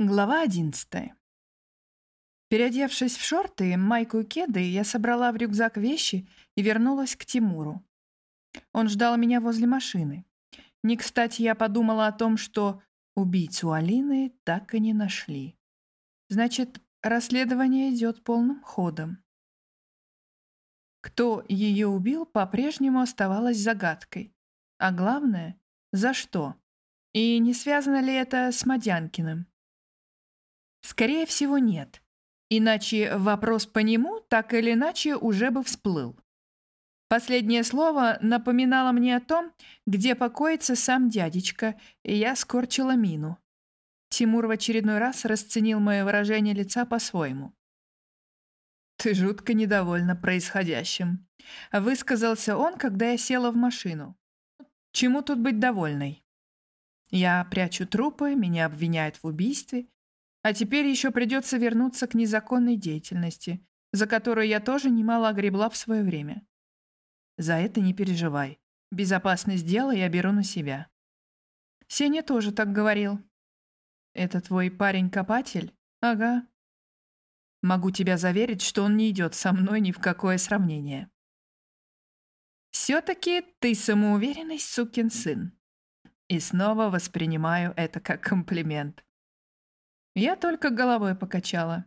Глава одиннадцатая. Переодевшись в шорты, майку и кеды, я собрала в рюкзак вещи и вернулась к Тимуру. Он ждал меня возле машины. Не кстати я подумала о том, что убийцу Алины так и не нашли. Значит, расследование идет полным ходом. Кто ее убил, по-прежнему оставалось загадкой. А главное, за что? И не связано ли это с Мадянкиным? Скорее всего, нет. Иначе вопрос по нему так или иначе уже бы всплыл. Последнее слово напоминало мне о том, где покоится сам дядечка, и я скорчила мину. Тимур в очередной раз расценил мое выражение лица по-своему. «Ты жутко недовольна происходящим», — высказался он, когда я села в машину. «Чему тут быть довольной?» Я прячу трупы, меня обвиняют в убийстве, а теперь еще придется вернуться к незаконной деятельности, за которую я тоже немало огребла в свое время. За это не переживай. Безопасность дела я беру на себя. Сеня тоже так говорил. Это твой парень-копатель? Ага. Могу тебя заверить, что он не идет со мной ни в какое сравнение. Все-таки ты самоуверенный сукин сын. И снова воспринимаю это как комплимент. Я только головой покачала.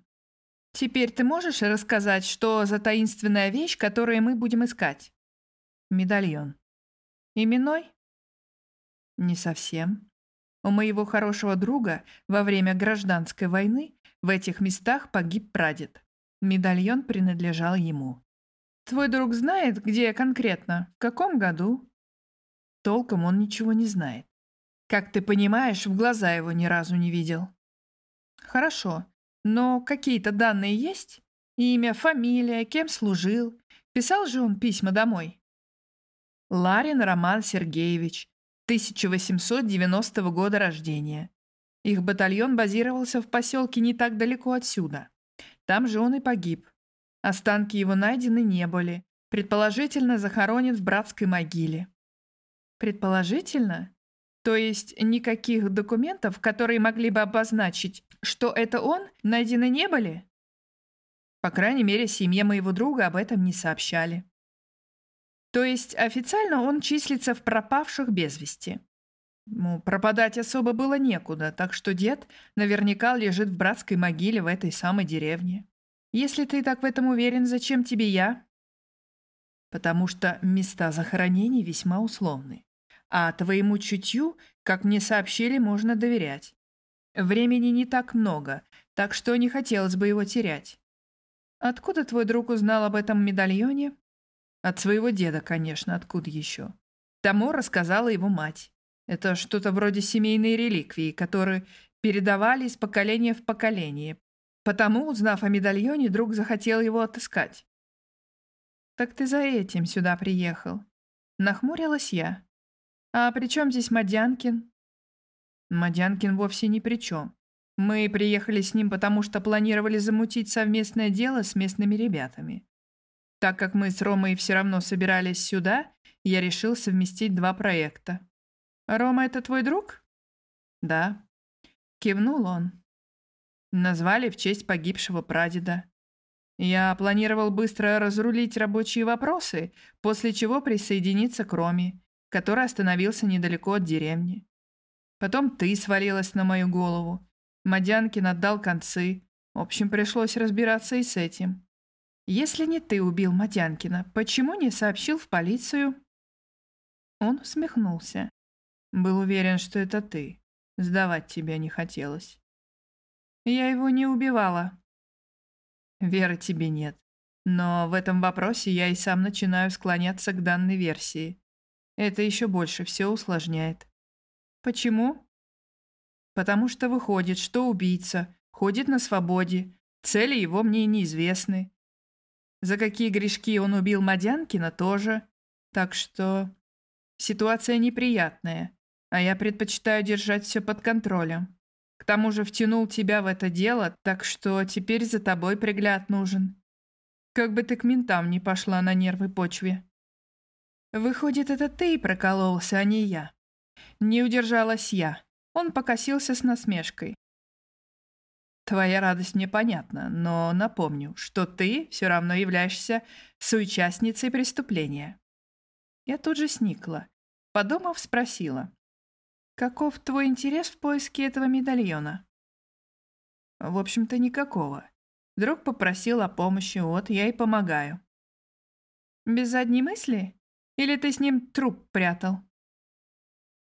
«Теперь ты можешь рассказать, что за таинственная вещь, которую мы будем искать?» «Медальон». «Именной?» «Не совсем. У моего хорошего друга во время гражданской войны в этих местах погиб прадед. Медальон принадлежал ему. Твой друг знает, где конкретно, в каком году?» Толком он ничего не знает. Как ты понимаешь, в глаза его ни разу не видел. Хорошо, но какие-то данные есть? Имя, фамилия, кем служил? Писал же он письма домой? Ларин Роман Сергеевич, 1890 года рождения. Их батальон базировался в поселке не так далеко отсюда. Там же он и погиб. Останки его найдены не были. Предположительно, захоронен в братской могиле. Предположительно? То есть никаких документов, которые могли бы обозначить, что это он, найдены не были? По крайней мере, семье моего друга об этом не сообщали. То есть официально он числится в пропавших без вести. Ну, пропадать особо было некуда, так что дед наверняка лежит в братской могиле в этой самой деревне. Если ты так в этом уверен, зачем тебе я? Потому что места захоронений весьма условны. А твоему чутью, как мне сообщили, можно доверять. Времени не так много, так что не хотелось бы его терять. Откуда твой друг узнал об этом медальоне? От своего деда, конечно, откуда еще. Тому рассказала его мать. Это что-то вроде семейной реликвии, которые передавали из поколения в поколение. Потому, узнав о медальоне, друг захотел его отыскать. «Так ты за этим сюда приехал?» Нахмурилась я. «А при чем здесь Мадянкин?» «Мадянкин вовсе ни при чем. Мы приехали с ним, потому что планировали замутить совместное дело с местными ребятами. Так как мы с Ромой все равно собирались сюда, я решил совместить два проекта. «Рома — это твой друг?» «Да». Кивнул он. Назвали в честь погибшего прадеда. Я планировал быстро разрулить рабочие вопросы, после чего присоединиться к Роме который остановился недалеко от деревни. Потом ты свалилась на мою голову. Мадянкин отдал концы. В общем, пришлось разбираться и с этим. Если не ты убил Мадянкина, почему не сообщил в полицию? Он усмехнулся. Был уверен, что это ты. Сдавать тебя не хотелось. Я его не убивала. Веры тебе нет. Но в этом вопросе я и сам начинаю склоняться к данной версии. Это еще больше все усложняет. Почему? Потому что выходит, что убийца ходит на свободе, цели его мне неизвестны. За какие грешки он убил Мадянкина тоже. Так что ситуация неприятная, а я предпочитаю держать все под контролем. К тому же втянул тебя в это дело, так что теперь за тобой пригляд нужен. Как бы ты к ментам не пошла на нервы почве. Выходит, это ты прокололся, а не я. Не удержалась я. Он покосился с насмешкой. Твоя радость мне понятна, но напомню, что ты все равно являешься соучастницей преступления. Я тут же сникла. Подумав, спросила. Каков твой интерес в поиске этого медальона? В общем-то, никакого. Друг попросил о помощи, вот я и помогаю. Без задней мысли? Или ты с ним труп прятал?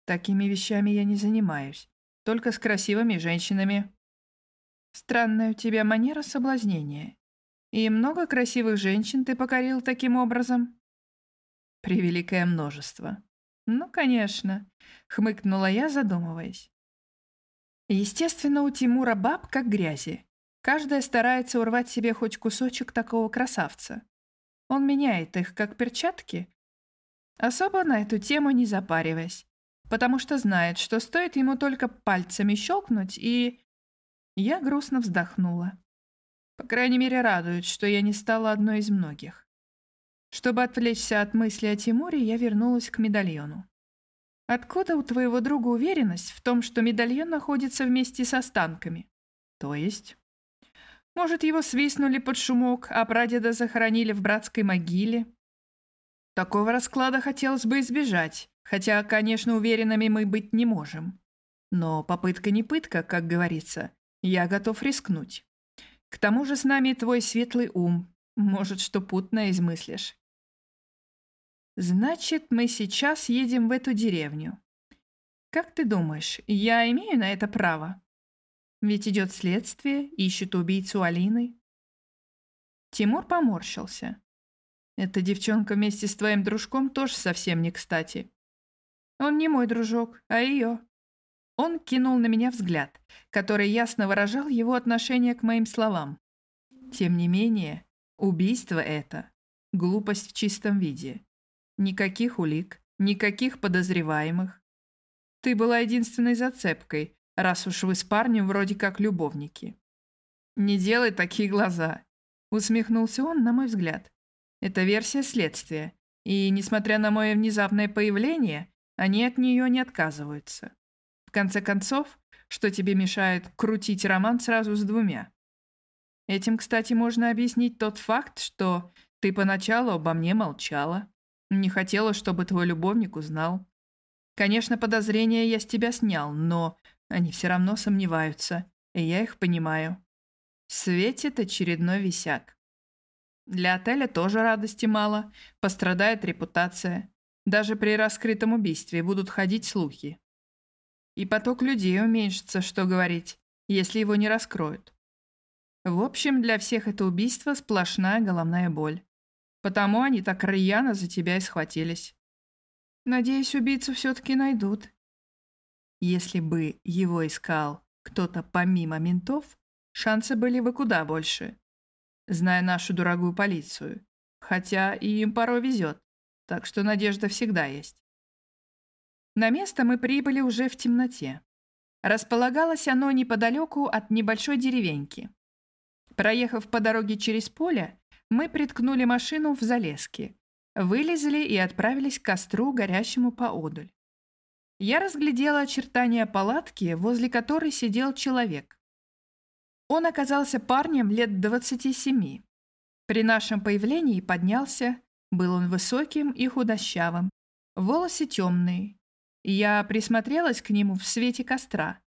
Такими вещами я не занимаюсь. Только с красивыми женщинами. Странная у тебя манера соблазнения. И много красивых женщин ты покорил таким образом? Превеликое множество. Ну, конечно, хмыкнула я, задумываясь. Естественно, у Тимура баб как грязи. Каждая старается урвать себе хоть кусочек такого красавца. Он меняет их, как перчатки, особо на эту тему не запариваясь, потому что знает, что стоит ему только пальцами щелкнуть, и... Я грустно вздохнула. По крайней мере, радует, что я не стала одной из многих. Чтобы отвлечься от мысли о Тимуре, я вернулась к медальону. Откуда у твоего друга уверенность в том, что медальон находится вместе с останками? То есть? Может, его свистнули под шумок, а прадеда захоронили в братской могиле? Такого расклада хотелось бы избежать, хотя, конечно, уверенными мы быть не можем. Но попытка не пытка, как говорится. Я готов рискнуть. К тому же с нами твой светлый ум. Может, что путно измыслишь. Значит, мы сейчас едем в эту деревню. Как ты думаешь, я имею на это право? Ведь идет следствие, ищут убийцу Алины. Тимур поморщился. Эта девчонка вместе с твоим дружком тоже совсем не кстати. Он не мой дружок, а ее. Он кинул на меня взгляд, который ясно выражал его отношение к моим словам. Тем не менее, убийство это — глупость в чистом виде. Никаких улик, никаких подозреваемых. Ты была единственной зацепкой, раз уж вы с парнем вроде как любовники. «Не делай такие глаза», — усмехнулся он, на мой взгляд. «Это версия следствия, и, несмотря на мое внезапное появление, они от нее не отказываются конце концов, что тебе мешает крутить роман сразу с двумя? Этим, кстати, можно объяснить тот факт, что ты поначалу обо мне молчала, не хотела, чтобы твой любовник узнал. Конечно, подозрения я с тебя снял, но они все равно сомневаются, и я их понимаю. Светит очередной висяк. Для отеля тоже радости мало, пострадает репутация. Даже при раскрытом убийстве будут ходить слухи. И поток людей уменьшится, что говорить, если его не раскроют. В общем, для всех это убийство сплошная головная боль. Потому они так рьяно за тебя и схватились. Надеюсь, убийцу все-таки найдут. Если бы его искал кто-то помимо ментов, шансы были бы куда больше. Зная нашу дорогую полицию. Хотя и им порой везет, так что надежда всегда есть. На место мы прибыли уже в темноте. Располагалось оно неподалеку от небольшой деревеньки. Проехав по дороге через поле, мы приткнули машину в залеске, вылезли и отправились к костру, горящему поодаль. Я разглядела очертания палатки, возле которой сидел человек. Он оказался парнем лет 27. При нашем появлении поднялся, был он высоким и худощавым, волосы темные, я присмотрелась к нему в свете костра.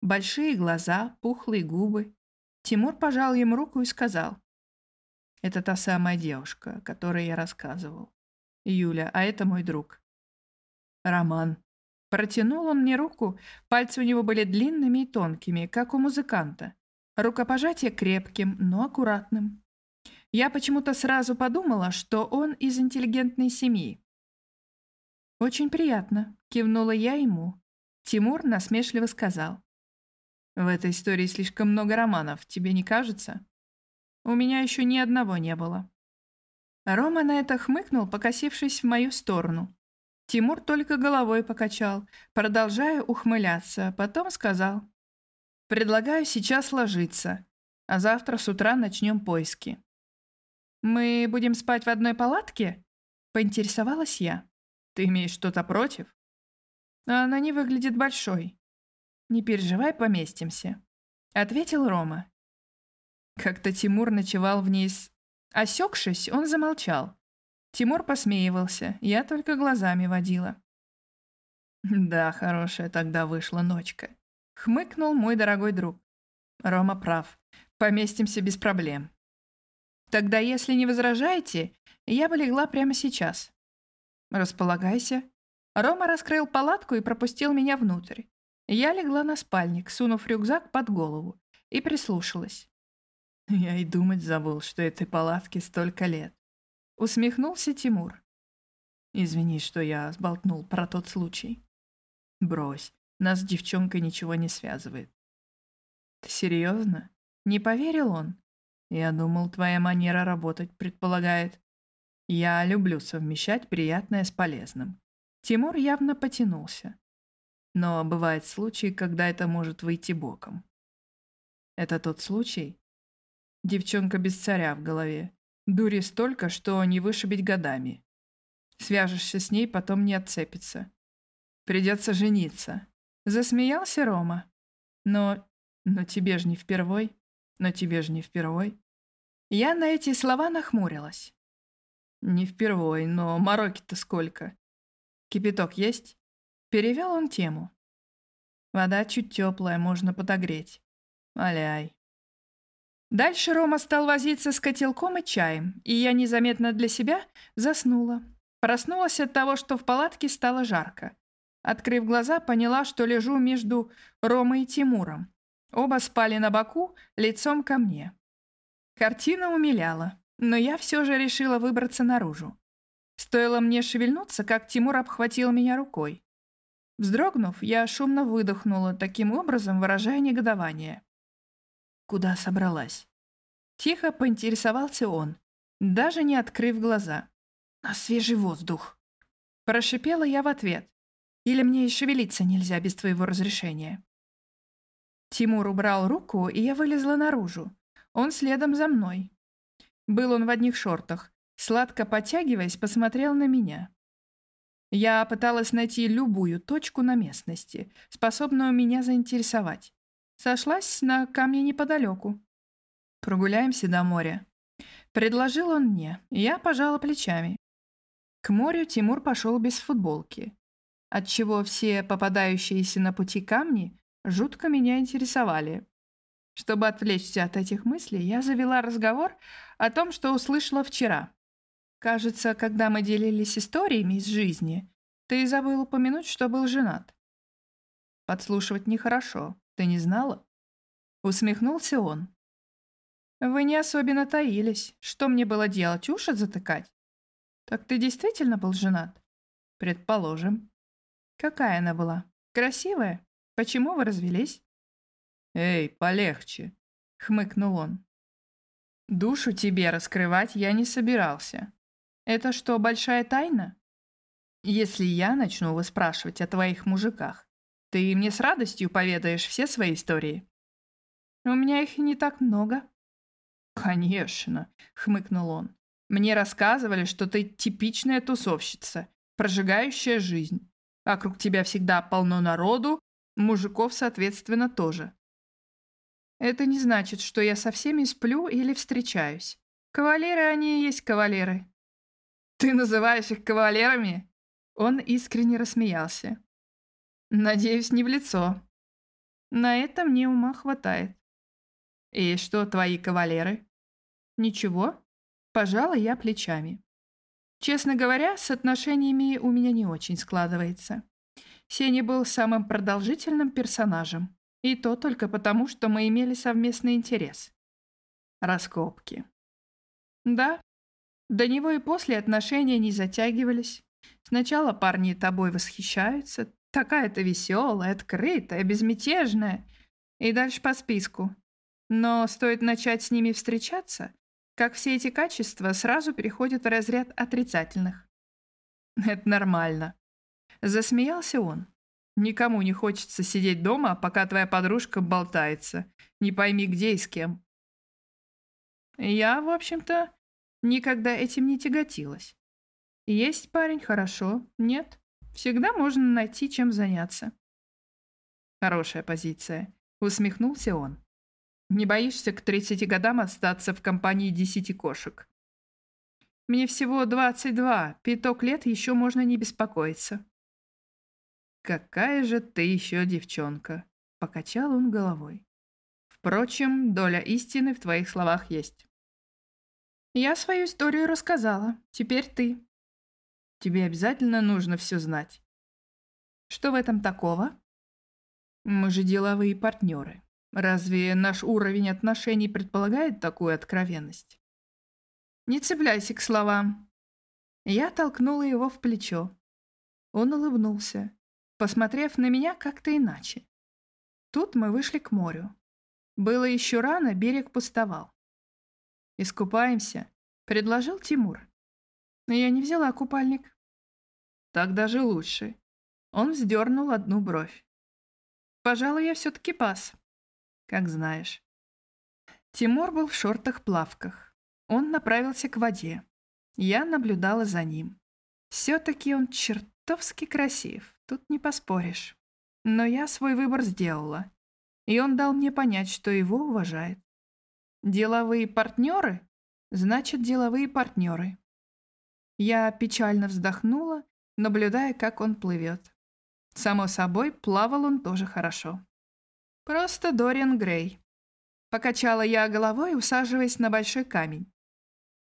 Большие глаза, пухлые губы. Тимур пожал ему руку и сказал. «Это та самая девушка, о которой я рассказывал. Юля, а это мой друг». «Роман». Протянул он мне руку, пальцы у него были длинными и тонкими, как у музыканта. Рукопожатие крепким, но аккуратным. Я почему-то сразу подумала, что он из интеллигентной семьи. «Очень приятно», — кивнула я ему. Тимур насмешливо сказал. «В этой истории слишком много романов, тебе не кажется?» «У меня еще ни одного не было». Рома на это хмыкнул, покосившись в мою сторону. Тимур только головой покачал, продолжая ухмыляться, потом сказал. «Предлагаю сейчас ложиться, а завтра с утра начнем поиски». «Мы будем спать в одной палатке?» — поинтересовалась я. Ты имеешь что-то против? Она не выглядит большой. Не переживай, поместимся. Ответил Рома. Как-то Тимур ночевал в ней с... Осекшись, он замолчал. Тимур посмеивался, я только глазами водила. Да, хорошая тогда вышла ночка. Хмыкнул мой дорогой друг. Рома прав. Поместимся без проблем. Тогда, если не возражаете, я бы легла прямо сейчас. Располагайся. Рома раскрыл палатку и пропустил меня внутрь. Я легла на спальник, сунув рюкзак под голову, и прислушалась. Я и думать забыл, что этой палатке столько лет. Усмехнулся Тимур. Извини, что я сболтнул про тот случай. Брось, нас с девчонкой ничего не связывает. Ты серьезно? Не поверил он? Я думал, твоя манера работать предполагает. Я люблю совмещать приятное с полезным. Тимур явно потянулся. Но бывают случаи, когда это может выйти боком. Это тот случай? Девчонка без царя в голове. Дури столько, что не вышибить годами. Свяжешься с ней, потом не отцепится. Придется жениться. Засмеялся Рома. Но... но тебе же не впервой. Но тебе же не впервой. Я на эти слова нахмурилась. Не впервой, но мороки-то сколько. Кипяток есть? Перевел он тему. Вода чуть теплая, можно подогреть. Аляй. Дальше Рома стал возиться с котелком и чаем, и я незаметно для себя заснула. Проснулась от того, что в палатке стало жарко. Открыв глаза, поняла, что лежу между Ромой и Тимуром. Оба спали на боку, лицом ко мне. Картина умиляла, но я все же решила выбраться наружу. Стоило мне шевельнуться, как Тимур обхватил меня рукой. Вздрогнув, я шумно выдохнула, таким образом выражая негодование. «Куда собралась?» Тихо поинтересовался он, даже не открыв глаза. «На свежий воздух!» Прошипела я в ответ. Или мне и шевелиться нельзя без твоего разрешения?» Тимур убрал руку, и я вылезла наружу. Он следом за мной. Был он в одних шортах. Сладко подтягиваясь, посмотрел на меня. Я пыталась найти любую точку на местности, способную меня заинтересовать. Сошлась на камне неподалеку. «Прогуляемся до моря». Предложил он мне, я пожала плечами. К морю Тимур пошел без футболки отчего все попадающиеся на пути камни жутко меня интересовали. Чтобы отвлечься от этих мыслей, я завела разговор о том, что услышала вчера. Кажется, когда мы делились историями из жизни, ты забыл упомянуть, что был женат. Подслушивать нехорошо. Ты не знала? Усмехнулся он. Вы не особенно таились. Что мне было делать, уши затыкать? Так ты действительно был женат? Предположим. Какая она была? Красивая? Почему вы развелись? Эй, полегче, хмыкнул он. Душу тебе раскрывать я не собирался. Это что, большая тайна? Если я начну выспрашивать о твоих мужиках, ты мне с радостью поведаешь все свои истории. У меня их не так много. Конечно, хмыкнул он. Мне рассказывали, что ты типичная тусовщица, прожигающая жизнь. Вокруг тебя всегда полно народу, мужиков, соответственно, тоже. Это не значит, что я со всеми сплю или встречаюсь. Кавалеры они и есть кавалеры. Ты называешь их кавалерами? Он искренне рассмеялся. Надеюсь, не в лицо. На это мне ума хватает. И что твои кавалеры? Ничего. Пожала я плечами. Честно говоря, с отношениями у меня не очень складывается. Сеня был самым продолжительным персонажем. И то только потому, что мы имели совместный интерес. Раскопки. Да, до него и после отношения не затягивались. Сначала парни тобой восхищаются. Такая то веселая, открытая, безмятежная. И дальше по списку. Но стоит начать с ними встречаться, как все эти качества сразу переходят в разряд отрицательных. Это нормально. Засмеялся он. Никому не хочется сидеть дома, пока твоя подружка болтается. Не пойми, где и с кем. Я, в общем-то, никогда этим не тяготилась. Есть парень – хорошо, нет – всегда можно найти, чем заняться. Хорошая позиция. Усмехнулся он. Не боишься к 30 годам остаться в компании десяти кошек? Мне всего 22, пяток лет еще можно не беспокоиться. Какая же ты еще девчонка, покачал он головой. Впрочем, доля истины в твоих словах есть. Я свою историю рассказала, теперь ты. Тебе обязательно нужно все знать. Что в этом такого? Мы же деловые партнеры. Разве наш уровень отношений предполагает такую откровенность? Не цепляйся к словам. Я толкнула его в плечо. Он улыбнулся, посмотрев на меня как-то иначе. Тут мы вышли к морю. Было еще рано, берег пустовал. «Искупаемся», — предложил Тимур. Но я не взяла купальник. Так даже лучше. Он вздернул одну бровь. Пожалуй, я все-таки пас. Как знаешь. Тимур был в шортах-плавках. Он направился к воде. Я наблюдала за ним. Все-таки он чертовски красив, тут не поспоришь. Но я свой выбор сделала. И он дал мне понять, что его уважает. Деловые партнеры? Значит, деловые партнеры. Я печально вздохнула, наблюдая, как он плывет. Само собой, плавал он тоже хорошо. Просто Дориан Грей. Покачала я головой, усаживаясь на большой камень.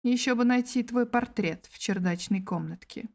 Еще бы найти твой портрет в чердачной комнатке.